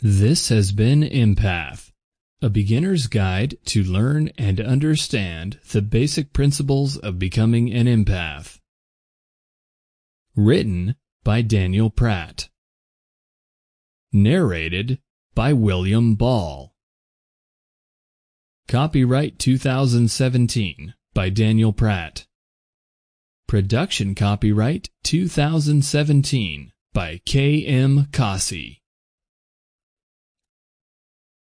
This has been Empath, a beginner's guide to learn and understand the basic principles of becoming an empath. Written by Daniel Pratt. Narrated by William Ball. Copyright 2017 by Daniel Pratt. Production copyright 2017 by K. M. Kasi.